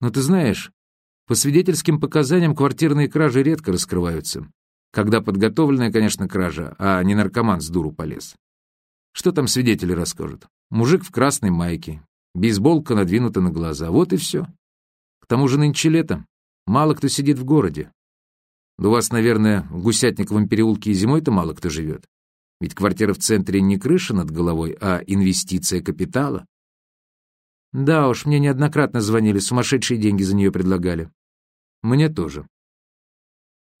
Но ты знаешь, по свидетельским показаниям квартирные кражи редко раскрываются. Когда подготовленная, конечно, кража, а не наркоман с дуру полез. Что там свидетели расскажут? Мужик в красной майке, бейсболка надвинута на глаза. Вот и все. К тому же нынче лето. Мало кто сидит в городе. Да у вас, наверное, в Гусятниковом переулке и зимой-то мало кто живет. Ведь квартира в центре не крыша над головой, а инвестиция капитала. Да уж, мне неоднократно звонили, сумасшедшие деньги за нее предлагали. Мне тоже.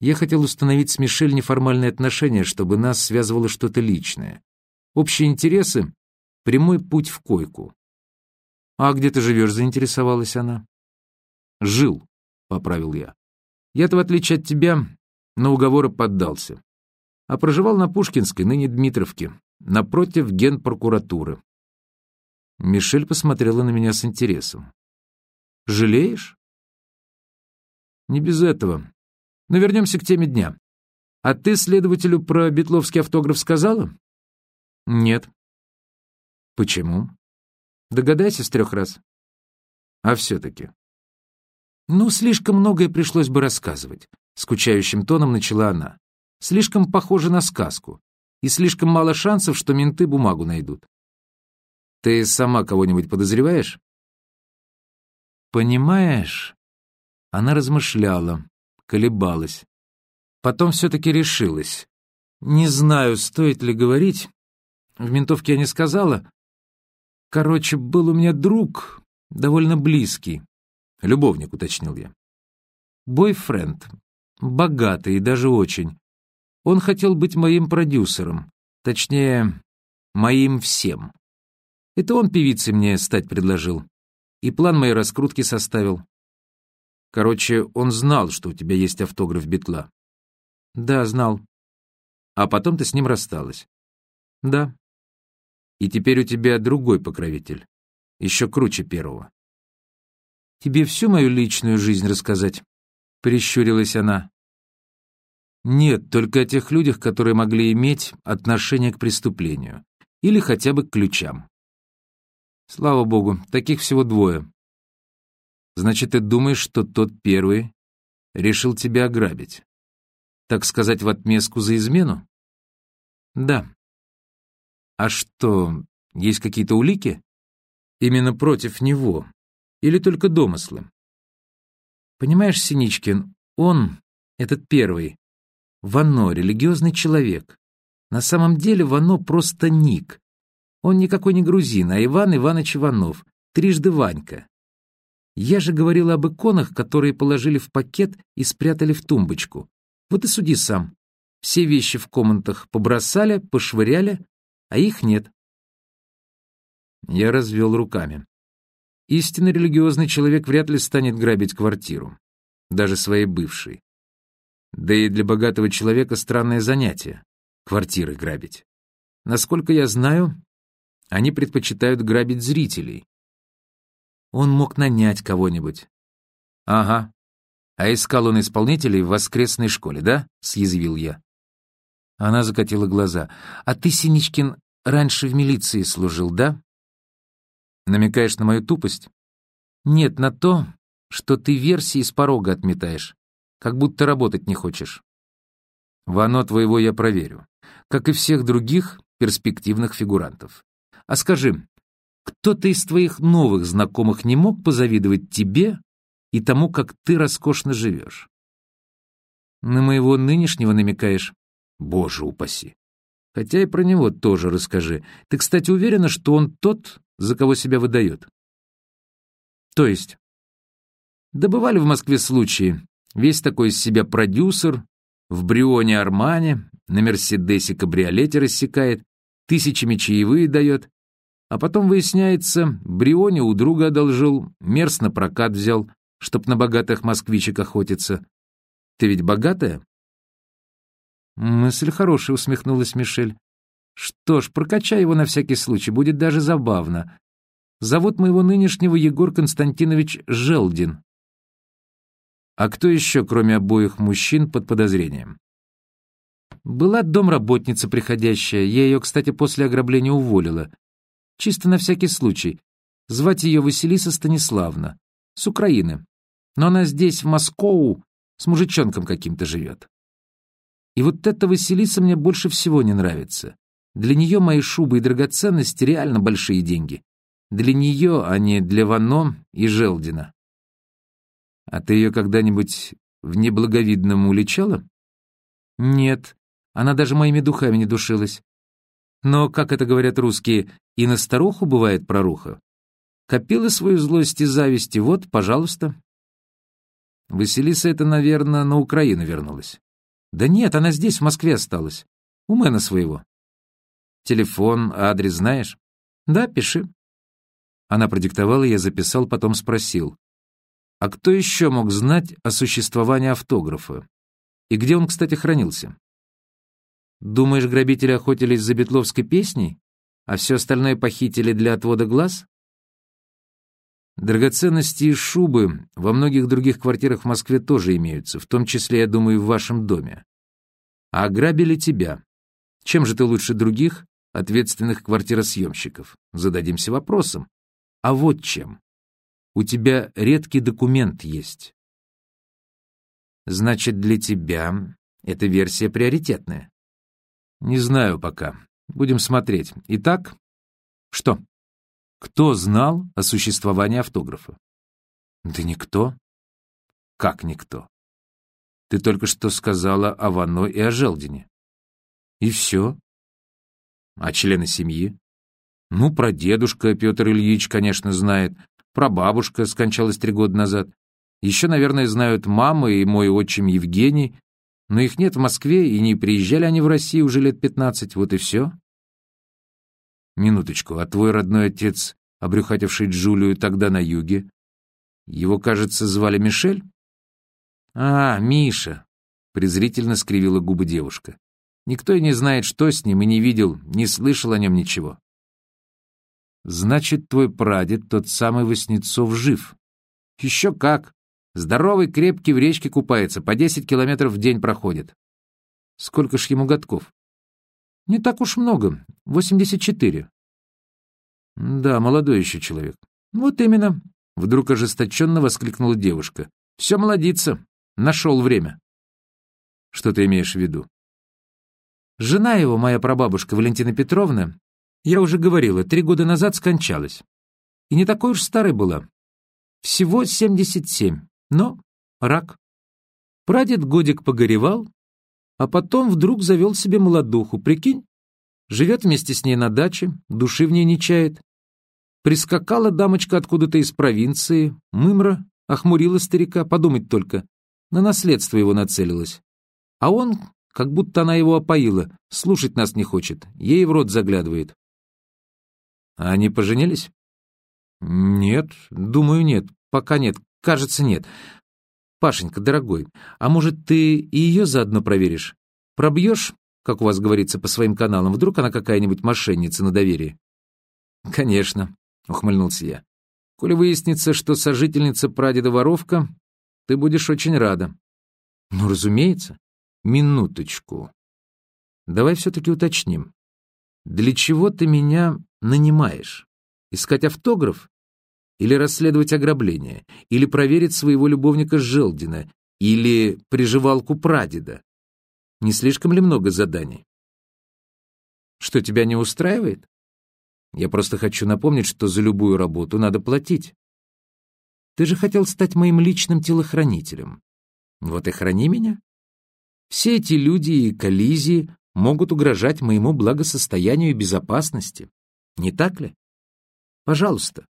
Я хотел установить с Мишель неформальные отношения, чтобы нас связывало что-то личное. Общие интересы — прямой путь в койку. «А где ты живешь?» — заинтересовалась она. «Жил», — поправил я. «Я-то, в отличие от тебя, на уговоры поддался. А проживал на Пушкинской, ныне Дмитровке, напротив генпрокуратуры. Мишель посмотрела на меня с интересом. «Жалеешь?» «Не без этого. Но вернемся к теме дня. А ты следователю про битловский автограф сказала?» «Нет». «Почему?» «Догадайся с трех раз». «А все-таки?» «Ну, слишком многое пришлось бы рассказывать», — скучающим тоном начала она. «Слишком похоже на сказку, и слишком мало шансов, что менты бумагу найдут. Ты сама кого-нибудь подозреваешь? Понимаешь? Она размышляла, колебалась. Потом все-таки решилась. Не знаю, стоит ли говорить. В ментовке я не сказала. Короче, был у меня друг, довольно близкий. Любовник, уточнил я. Бойфренд. Богатый и даже очень. Он хотел быть моим продюсером. Точнее, моим всем. Это он певицей мне стать предложил. И план моей раскрутки составил. Короче, он знал, что у тебя есть автограф Бетла. Да, знал. А потом ты с ним рассталась. Да. И теперь у тебя другой покровитель. Еще круче первого. Тебе всю мою личную жизнь рассказать? Прищурилась она. Нет, только о тех людях, которые могли иметь отношение к преступлению. Или хотя бы к ключам. Слава богу, таких всего двое. Значит, ты думаешь, что тот первый решил тебя ограбить? Так сказать, в отместку за измену? Да. А что, есть какие-то улики? Именно против него? Или только домыслы? Понимаешь, Синичкин, он, этот первый, Вано, религиозный человек. На самом деле Вано просто ник, он никакой не грузин, а Иван Иванович Иванов, трижды Ванька. Я же говорила об иконах, которые положили в пакет и спрятали в тумбочку. Вот и суди сам. Все вещи в комнатах побросали, пошвыряли, а их нет. Я развел руками. Истинно религиозный человек вряд ли станет грабить квартиру, даже своей бывшей. Да и для богатого человека странное занятие — квартиры грабить. Насколько я знаю, они предпочитают грабить зрителей. Он мог нанять кого-нибудь. Ага. А искал он исполнителей в воскресной школе, да? Съязвил я. Она закатила глаза. А ты, Синичкин, раньше в милиции служил, да? Намекаешь на мою тупость? Нет, на то, что ты версии с порога отметаешь, как будто работать не хочешь. Вано твоего я проверю, как и всех других перспективных фигурантов. А скажи, кто-то из твоих новых знакомых не мог позавидовать тебе и тому, как ты роскошно живешь? На моего нынешнего намекаешь? Боже упаси. Хотя и про него тоже расскажи. Ты, кстати, уверена, что он тот, за кого себя выдает? То есть? Да бывали в Москве случаи. Весь такой из себя продюсер, в Брионе Армане, на Мерседесе кабриолете рассекает, тысячами чаевые дает, а потом выясняется, Брионе у друга одолжил, мерз на прокат взял, чтоб на богатых москвичек охотиться. Ты ведь богатая? Мысль хорошая, усмехнулась Мишель. Что ж, прокачай его на всякий случай, будет даже забавно. Зовут моего нынешнего Егор Константинович Желдин. А кто еще, кроме обоих мужчин, под подозрением? Была домработница приходящая, я ее, кстати, после ограбления уволила. Чисто на всякий случай. Звать ее Василиса Станиславна. С Украины. Но она здесь, в Москву, с мужичонком каким-то живет. И вот эта Василиса мне больше всего не нравится. Для нее мои шубы и драгоценности реально большие деньги. Для нее, а не для Вано и Желдина. А ты ее когда-нибудь в неблаговидном уличала? Нет, она даже моими духами не душилась. Но, как это говорят русские, и на старуху бывает проруха. Копила свою злость и зависть, и вот, пожалуйста. Василиса это, наверное, на Украину вернулась. Да нет, она здесь, в Москве осталась. У мэна своего. Телефон, адрес знаешь? Да, пиши. Она продиктовала, я записал, потом спросил. А кто еще мог знать о существовании автографа? И где он, кстати, хранился? Думаешь, грабители охотились за Бетловской песней, а все остальное похитили для отвода глаз? Драгоценности и шубы во многих других квартирах в Москве тоже имеются, в том числе, я думаю, в вашем доме. А ограбили тебя. Чем же ты лучше других, ответственных квартиросъемщиков? Зададимся вопросом. А вот чем. У тебя редкий документ есть. Значит, для тебя эта версия приоритетная. Не знаю пока. Будем смотреть. Итак, что? Кто знал о существовании автографа? Да никто. Как никто? Ты только что сказала о Вано и о Желдине. И все. А члены семьи? Ну, про дедушка Петр Ильич, конечно, знает. Про бабушка скончалась три года назад. Еще, наверное, знают мама и мой отчим Евгений, но их нет в Москве, и не приезжали они в Россию уже лет пятнадцать, вот и все. Минуточку, а твой родной отец, обрюхативший Джулию тогда на юге, его, кажется, звали Мишель? А, Миша, презрительно скривила губы девушка. Никто и не знает, что с ним, и не видел, не слышал о нем ничего. Значит, твой прадед, тот самый Васнецов, жив. Еще как. Здоровый, крепкий, в речке купается, по десять километров в день проходит. Сколько ж ему годков? Не так уж много, восемьдесят четыре. Да, молодой еще человек. Вот именно, вдруг ожесточенно воскликнула девушка. Все молодится, нашел время. Что ты имеешь в виду? Жена его, моя прабабушка Валентина Петровна, я уже говорила, три года назад скончалась. И не такой уж старой была. Всего 77, но рак. Прадед годик погоревал, а потом вдруг завел себе молодуху, прикинь? Живет вместе с ней на даче, души в ней не чает. Прискакала дамочка откуда-то из провинции, мымра, охмурила старика, подумать только, на наследство его нацелилась. А он, как будто она его опоила, слушать нас не хочет, ей в рот заглядывает. А они поженились? Нет, думаю, нет. Пока нет. Кажется, нет. Пашенька, дорогой, а может, ты и ее заодно проверишь? Пробьешь, как у вас говорится, по своим каналам, вдруг она какая-нибудь мошенница на доверии? Конечно, ухмыльнулся я. Коли выяснится, что сожительница прадеда воровка, ты будешь очень рада. Ну, разумеется. Минуточку. Давай все-таки уточним. Для чего ты меня нанимаешь? Искать автограф? Или расследовать ограбление? Или проверить своего любовника Желдина? Или приживалку прадеда? Не слишком ли много заданий? Что, тебя не устраивает? Я просто хочу напомнить, что за любую работу надо платить. Ты же хотел стать моим личным телохранителем. Вот и храни меня. Все эти люди и коллизии могут угрожать моему благосостоянию и безопасности. Не так ли? Пожалуйста,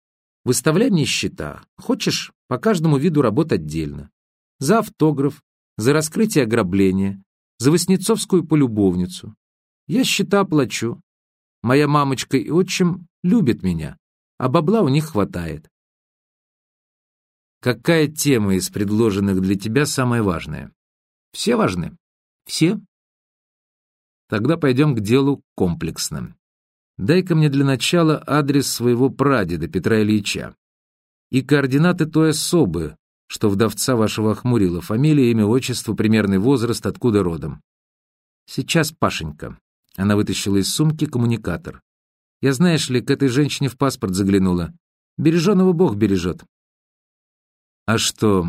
выставляй мне счета. Хочешь, по каждому виду работ отдельно. За автограф, за раскрытие ограбления, за Васнецовскую полюбовницу. Я счета плачу. Моя мамочка и отчим любят меня, а бабла у них хватает. Какая тема из предложенных для тебя самая важная? Все важны? Все? Тогда пойдем к делу комплексным. Дай-ка мне для начала адрес своего прадеда Петра Ильича и координаты той особы, что вдовца вашего охмурила, фамилия, имя, отчество, примерный возраст, откуда родом. Сейчас, Пашенька. Она вытащила из сумки коммуникатор. Я, знаешь ли, к этой женщине в паспорт заглянула. Береженого Бог бережет. А что,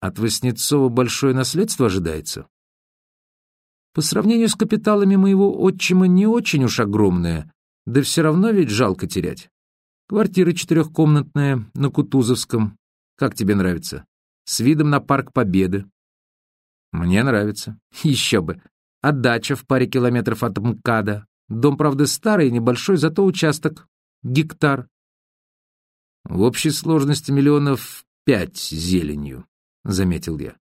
От Васнецова большое наследство ожидается? По сравнению с капиталами моего отчима не очень уж огромное, да все равно ведь жалко терять. Квартира четырехкомнатная на Кутузовском. Как тебе нравится? С видом на Парк Победы. Мне нравится. Еще бы. А дача в паре километров от МКАДа. Дом, правда, старый, небольшой, зато участок. Гектар. В общей сложности миллионов пять зеленью, заметил я.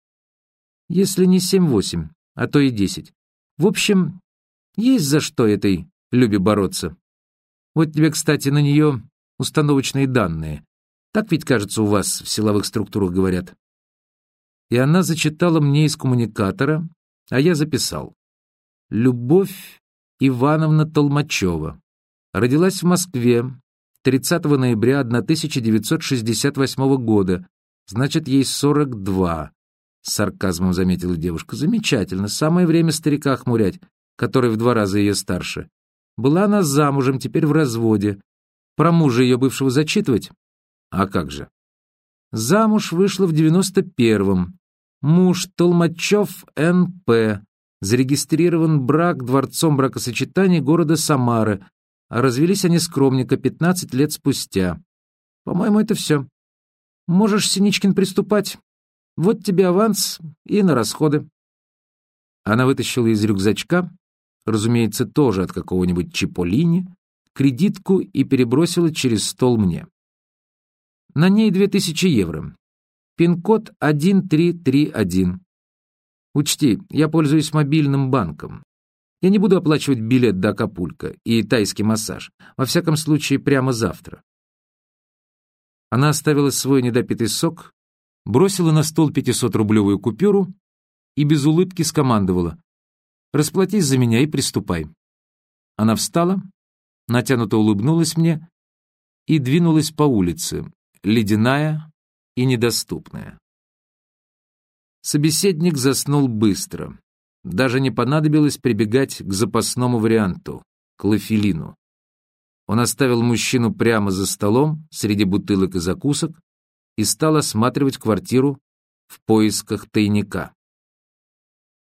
Если не семь-восемь, а то и десять. В общем, есть за что этой Любе бороться. Вот тебе, кстати, на нее установочные данные. Так ведь, кажется, у вас в силовых структурах говорят. И она зачитала мне из коммуникатора, а я записал. Любовь Ивановна Толмачева. Родилась в Москве 30 ноября 1968 года. Значит, ей 42. С сарказмом заметила девушка. Замечательно. Самое время старика хмурять, который в два раза ее старше. Была она замужем, теперь в разводе. Про мужа ее бывшего зачитывать? А как же? Замуж вышла в девяносто первом. Муж Толмачев Н.П. Зарегистрирован брак дворцом бракосочетания города Самары, а развелись они скромненько 15 лет спустя. По-моему, это все. Можешь, Синичкин, приступать. Вот тебе аванс и на расходы. Она вытащила из рюкзачка, разумеется, тоже от какого-нибудь Чиполлини, кредитку и перебросила через стол мне. На ней 2000 евро. Пин-код 1331. Учти, я пользуюсь мобильным банком. Я не буду оплачивать билет до Акапулько и тайский массаж. Во всяком случае, прямо завтра. Она оставила свой недопитый сок, бросила на стол 500-рублевую купюру и без улыбки скомандовала. «Расплатись за меня и приступай». Она встала, натянуто улыбнулась мне и двинулась по улице, ледяная и недоступная. Собеседник заснул быстро. Даже не понадобилось прибегать к запасному варианту — клофелину. Он оставил мужчину прямо за столом, среди бутылок и закусок, и стал осматривать квартиру в поисках тайника.